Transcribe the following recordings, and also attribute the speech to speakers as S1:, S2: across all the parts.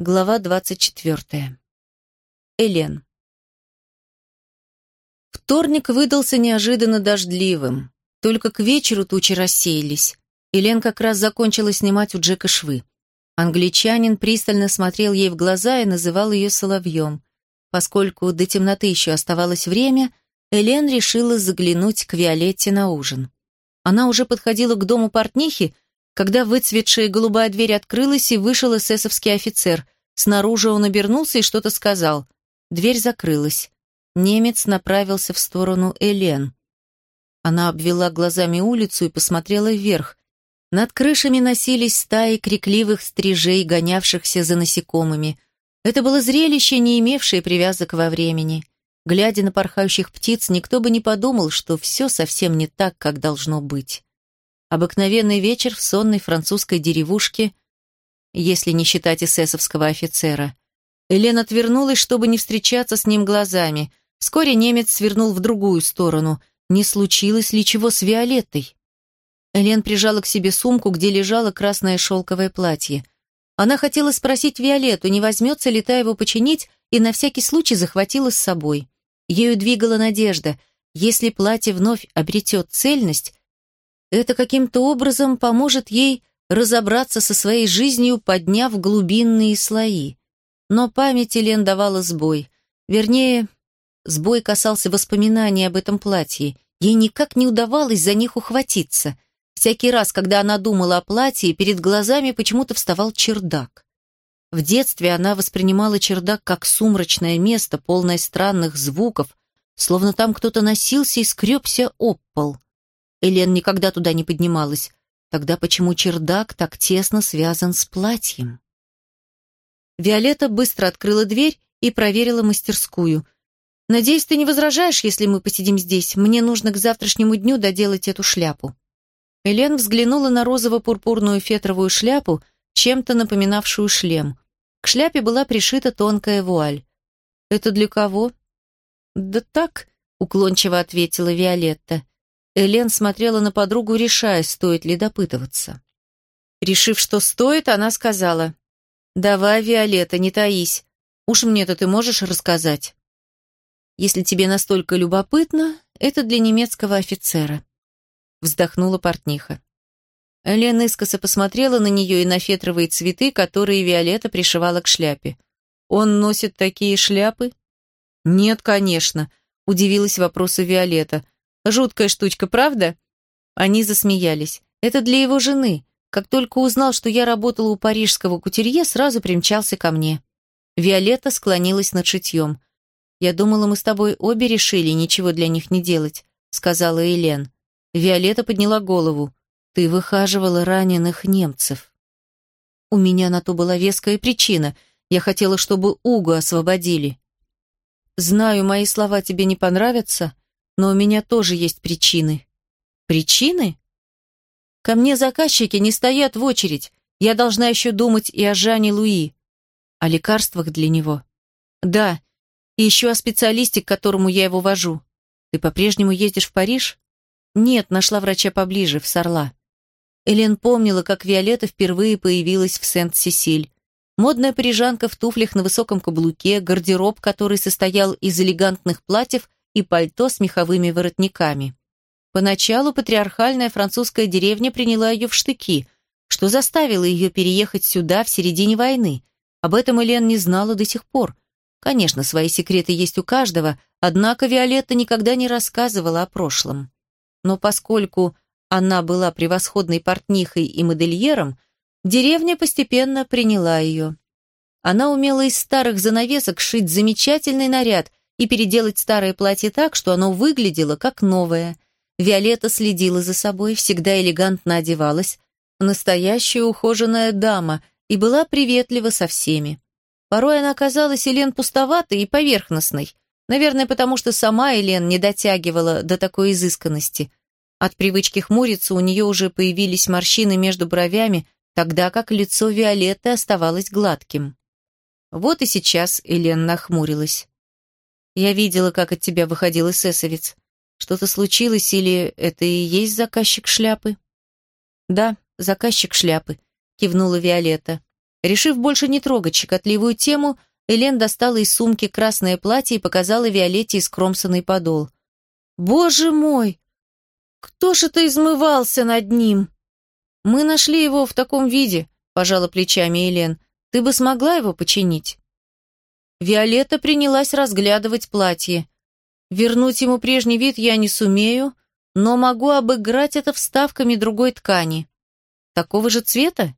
S1: Глава двадцать четвертая. Элен. Вторник выдался неожиданно дождливым. Только к вечеру тучи рассеялись. Элен как раз закончила снимать у Джека швы. Англичанин пристально смотрел ей в глаза и называл ее соловьем. Поскольку до темноты еще оставалось время, Элен решила заглянуть к Виолетте на ужин. Она уже подходила к дому портнихи, когда выцветшая голубая дверь открылась и вышел эсэсовский офицер. Снаружи он обернулся и что-то сказал. Дверь закрылась. Немец направился в сторону Элен. Она обвела глазами улицу и посмотрела вверх. Над крышами носились стаи крикливых стрижей, гонявшихся за насекомыми. Это было зрелище, не имевшее привязок во времени. Глядя на порхающих птиц, никто бы не подумал, что все совсем не так, как должно быть. Обыкновенный вечер в сонной французской деревушке, если не считать эсэсовского офицера. Элен отвернулась, чтобы не встречаться с ним глазами. Вскоре немец свернул в другую сторону. Не случилось ли чего с Виолеттой? Элен прижала к себе сумку, где лежало красное шелковое платье. Она хотела спросить Виолетту, не возьмется ли та его починить, и на всякий случай захватила с собой. Ею двигала надежда. Если платье вновь обретет цельность, это каким-то образом поможет ей разобраться со своей жизнью, подняв глубинные слои. Но память Елен давала сбой. Вернее, сбой касался воспоминаний об этом платье. Ей никак не удавалось за них ухватиться. Всякий раз, когда она думала о платье, перед глазами почему-то вставал чердак. В детстве она воспринимала чердак как сумрачное место, полное странных звуков, словно там кто-то носился и скребся об пол. Элен никогда туда не поднималась. Тогда почему чердак так тесно связан с платьем? Виолетта быстро открыла дверь и проверила мастерскую. «Надеюсь, ты не возражаешь, если мы посидим здесь? Мне нужно к завтрашнему дню доделать эту шляпу». Элен взглянула на розово-пурпурную фетровую шляпу, чем-то напоминавшую шлем. К шляпе была пришита тонкая вуаль. «Это для кого?» «Да так», — уклончиво ответила Виолетта. Элен смотрела на подругу, решая, стоит ли допытываться. Решив, что стоит, она сказала, «Давай, Виолетта, не таись. Уж мне-то ты можешь рассказать?» «Если тебе настолько любопытно, это для немецкого офицера», вздохнула портниха. Элен искоса посмотрела на нее и на фетровые цветы, которые Виолетта пришивала к шляпе. «Он носит такие шляпы?» «Нет, конечно», — удивилась вопросу Виолетта. Жуткая штучка, правда?» Они засмеялись. «Это для его жены. Как только узнал, что я работала у парижского кутюрье, сразу примчался ко мне». Виолетта склонилась над шитьем. «Я думала, мы с тобой обе решили ничего для них не делать», сказала Элен. Виолетта подняла голову. «Ты выхаживала раненых немцев». «У меня на то была веская причина. Я хотела, чтобы Угу освободили». «Знаю, мои слова тебе не понравятся», но у меня тоже есть причины. Причины? Ко мне заказчики не стоят в очередь. Я должна еще думать и о Жане Луи. О лекарствах для него. Да, и еще о специалисте, к которому я его вожу. Ты по-прежнему ездишь в Париж? Нет, нашла врача поближе, в Сарла. Элен помнила, как Виолетта впервые появилась в Сент-Сесиль. Модная парижанка в туфлях на высоком каблуке, гардероб, который состоял из элегантных платьев и пальто с меховыми воротниками. Поначалу патриархальная французская деревня приняла ее в штыки, что заставило ее переехать сюда в середине войны. Об этом Элен не знала до сих пор. Конечно, свои секреты есть у каждого, однако Виолетта никогда не рассказывала о прошлом. Но поскольку она была превосходной портнихой и модельером, деревня постепенно приняла ее. Она умела из старых занавесок шить замечательный наряд – и переделать старое платье так, что оно выглядело как новое. Виолетта следила за собой, всегда элегантно одевалась, настоящая ухоженная дама, и была приветлива со всеми. Порой она казалась Елен пустоватой и поверхностной, наверное, потому что сама Елен не дотягивала до такой изысканности. От привычки хмуриться у нее уже появились морщины между бровями, тогда как лицо Виолетты оставалось гладким. Вот и сейчас Элен нахмурилась. Я видела, как от тебя выходил эсэсовец. Что-то случилось или это и есть заказчик шляпы? Да, заказчик шляпы, кивнула Виолетта. Решив больше не трогать щекотливую тему, Элен достала из сумки красное платье и показала Виолетте искромсанный подол. «Боже мой! Кто ж это измывался над ним?» «Мы нашли его в таком виде», – пожала плечами Элен. «Ты бы смогла его починить?» Виолетта принялась разглядывать платье. «Вернуть ему прежний вид я не сумею, но могу обыграть это вставками другой ткани. Такого же цвета?»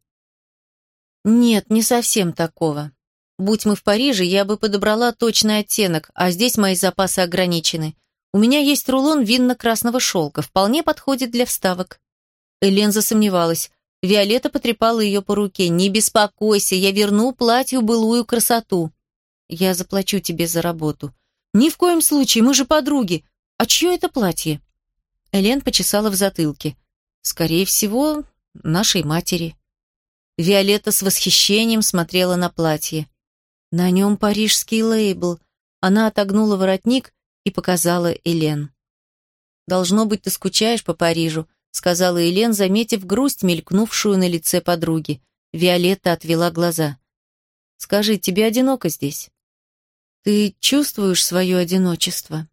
S1: «Нет, не совсем такого. Будь мы в Париже, я бы подобрала точный оттенок, а здесь мои запасы ограничены. У меня есть рулон винно-красного шелка, вполне подходит для вставок». Элен засомневалась. Виолетта потрепала ее по руке. «Не беспокойся, я верну платью былую красоту. Я заплачу тебе за работу». «Ни в коем случае, мы же подруги. А чье это платье?» Элен почесала в затылке. «Скорее всего, нашей матери». Виолетта с восхищением смотрела на платье. На нем парижский лейбл. Она отогнула воротник и показала Элен. «Должно быть, ты скучаешь по Парижу», сказала Элен, заметив грусть, мелькнувшую на лице подруги. Виолетта отвела глаза. «Скажи, тебе одиноко здесь?» «Ты чувствуешь свое одиночество?»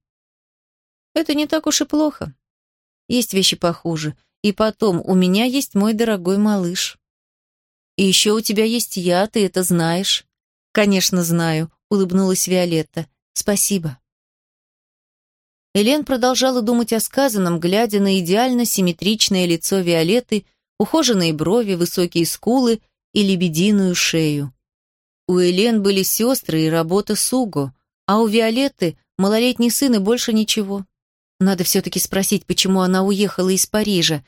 S1: «Это не так уж и плохо. Есть вещи похуже. И потом, у меня есть мой дорогой малыш. И еще у тебя есть я, ты это знаешь». «Конечно, знаю», — улыбнулась Виолетта. «Спасибо». Элен продолжала думать о сказанном, глядя на идеально симметричное лицо Виолетты, ухоженные брови, высокие скулы и лебединую шею. У Элен были сестры и работа с Уго, а у Виолетты малолетний сын и больше ничего. Надо все-таки спросить, почему она уехала из Парижа.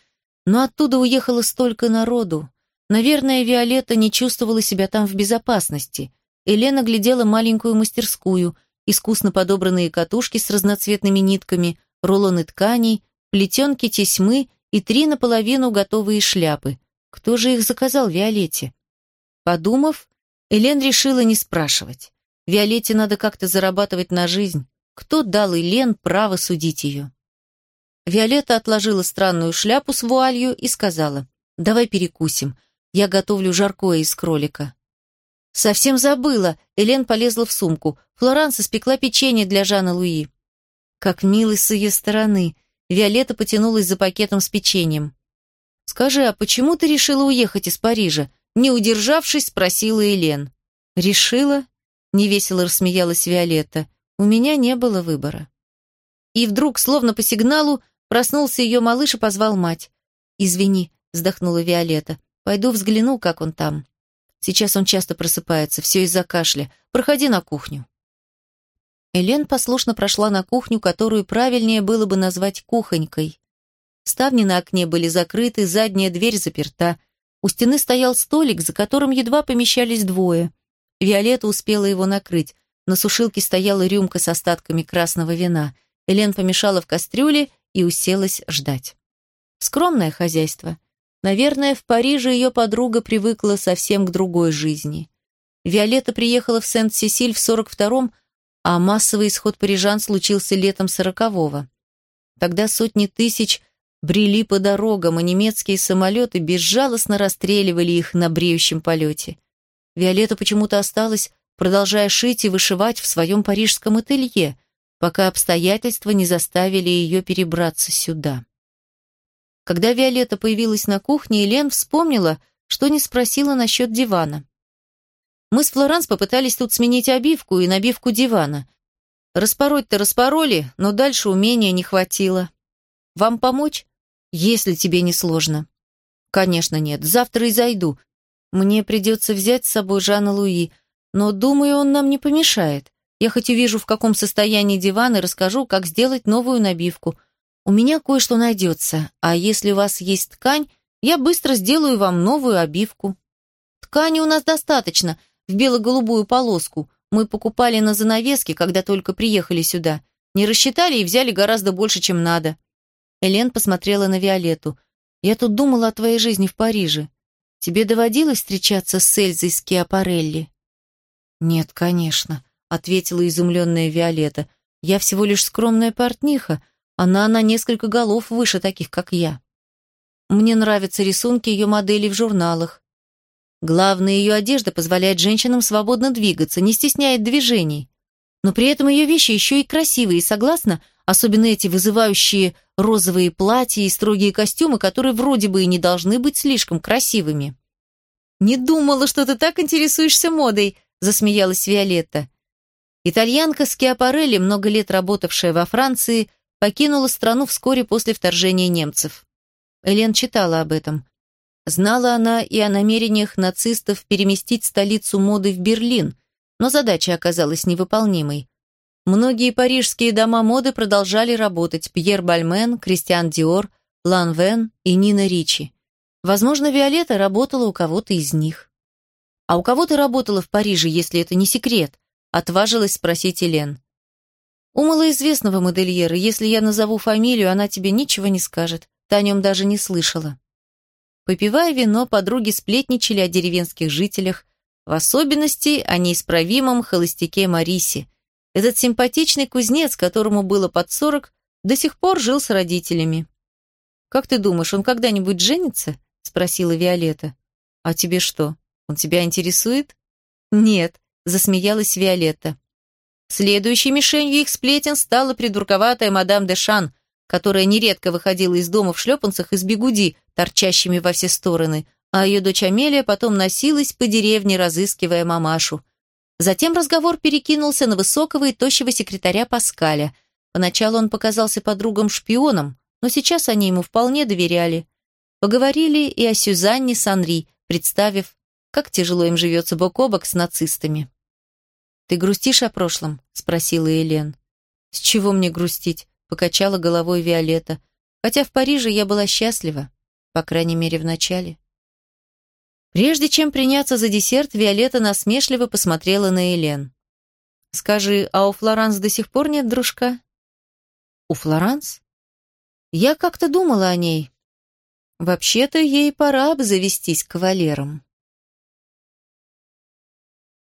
S1: Но оттуда уехало столько народу. Наверное, Виолетта не чувствовала себя там в безопасности. Елена глядела маленькую мастерскую, искусно подобранные катушки с разноцветными нитками, рулоны тканей, плетенки тесьмы и три наполовину готовые шляпы. Кто же их заказал Виолетте? Подумав, Элен решила не спрашивать. Виолетте надо как-то зарабатывать на жизнь. Кто дал Элен право судить ее? Виолетта отложила странную шляпу с вуалью и сказала, «Давай перекусим. Я готовлю жаркое из кролика». «Совсем забыла!» Элен полезла в сумку. Флоранс испекла печенье для Жана Луи. Как мило с ее стороны. Виолетта потянулась за пакетом с печеньем. «Скажи, а почему ты решила уехать из Парижа?» Не удержавшись, спросила Элен. «Решила?» — невесело рассмеялась Виолетта. «У меня не было выбора». И вдруг, словно по сигналу, проснулся ее малыш и позвал мать. «Извини», — вздохнула Виолетта. «Пойду взгляну, как он там». Сейчас он часто просыпается, все из-за кашля. Проходи на кухню». Элен послушно прошла на кухню, которую правильнее было бы назвать кухонькой. Ставни на окне были закрыты, задняя дверь заперта. У стены стоял столик, за которым едва помещались двое. Виолетта успела его накрыть. На сушилке стояла рюмка с остатками красного вина. Элен помешала в кастрюле и уселась ждать. Скромное хозяйство. Наверное, в Париже ее подруга привыкла совсем к другой жизни. Виолетта приехала в Сент-Сесиль в 42-м, а массовый исход парижан случился летом 40-го. Тогда сотни тысяч брели по дорогам, а немецкие самолеты безжалостно расстреливали их на бреющем полете. Виолетта почему-то осталась, продолжая шить и вышивать в своем парижском ателье, пока обстоятельства не заставили ее перебраться сюда. Когда Виолетта появилась на кухне, Елен вспомнила, что не спросила насчет дивана. Мы с Флоранс попытались тут сменить обивку и набивку дивана. Распороть-то распороли, но дальше умения не хватило. Вам помочь? Если тебе не сложно. Конечно, нет. Завтра и зайду. Мне придется взять с собой Жана Луи, но, думаю, он нам не помешает. Я хоть увижу, в каком состоянии диван, и расскажу, как сделать новую набивку. У меня кое-что найдется, а если у вас есть ткань, я быстро сделаю вам новую обивку. Ткани у нас достаточно, в бело-голубую полоску. Мы покупали на занавеске, когда только приехали сюда. Не рассчитали и взяли гораздо больше, чем надо. Элен посмотрела на Виолетту. Я тут думала о твоей жизни в Париже. Тебе доводилось встречаться с Эльзой Скиапарелли? Нет, конечно, ответила изумленная Виолетта. Я всего лишь скромная портниха, она на несколько голов выше таких, как я. Мне нравятся рисунки ее моделей в журналах. Главное, ее одежда позволяет женщинам свободно двигаться, не стесняет движений. Но при этом ее вещи еще и красивые, согласна? Особенно эти вызывающие розовые платья и строгие костюмы, которые вроде бы и не должны быть слишком красивыми. «Не думала, что ты так интересуешься модой», – засмеялась Виолетта. Итальянка Скиапарелли, много лет работавшая во Франции, покинула страну вскоре после вторжения немцев. Элен читала об этом. Знала она и о намерениях нацистов переместить столицу моды в Берлин, но задача оказалась невыполнимой. Многие парижские дома моды продолжали работать Пьер Бальмен, Кристиан Диор, Ланвен и Нина Ричи. Возможно, Виолетта работала у кого-то из них. «А у кого ты работала в Париже, если это не секрет?» – отважилась спросить Элен. «У малоизвестного модельера, если я назову фамилию, она тебе ничего не скажет. Ты о нем даже не слышала». Попивая вино, подруги сплетничали о деревенских жителях, в особенности о неисправимом холостяке Марисе. Этот симпатичный кузнец, которому было под сорок, до сих пор жил с родителями. «Как ты думаешь, он когда-нибудь женится?» – спросила Виолетта. «А тебе что, он тебя интересует?» «Нет», – засмеялась Виолетта. Следующей мишенью их сплетен стала придурковатая мадам де Шан, которая нередко выходила из дома в шлепанцах из бегуди, торчащими во все стороны, а ее дочь Амелия потом носилась по деревне, разыскивая мамашу. Затем разговор перекинулся на высокого и тощего секретаря Паскаля. Поначалу он показался подругам-шпионом, но сейчас они ему вполне доверяли. Поговорили и о Сюзанне Санри, представив, как тяжело им живется бок о бок с нацистами. «Ты грустишь о прошлом?» – спросила Елен. «С чего мне грустить?» – покачала головой Виолетта. «Хотя в Париже я была счастлива, по крайней мере, в начале». Прежде чем приняться за десерт, Виолетта насмешливо посмотрела на Елен. «Скажи, а у Флоранс до сих пор нет дружка?» «У Флоранс?» «Я как-то думала о ней. Вообще-то ей пора обзавестись кавалером».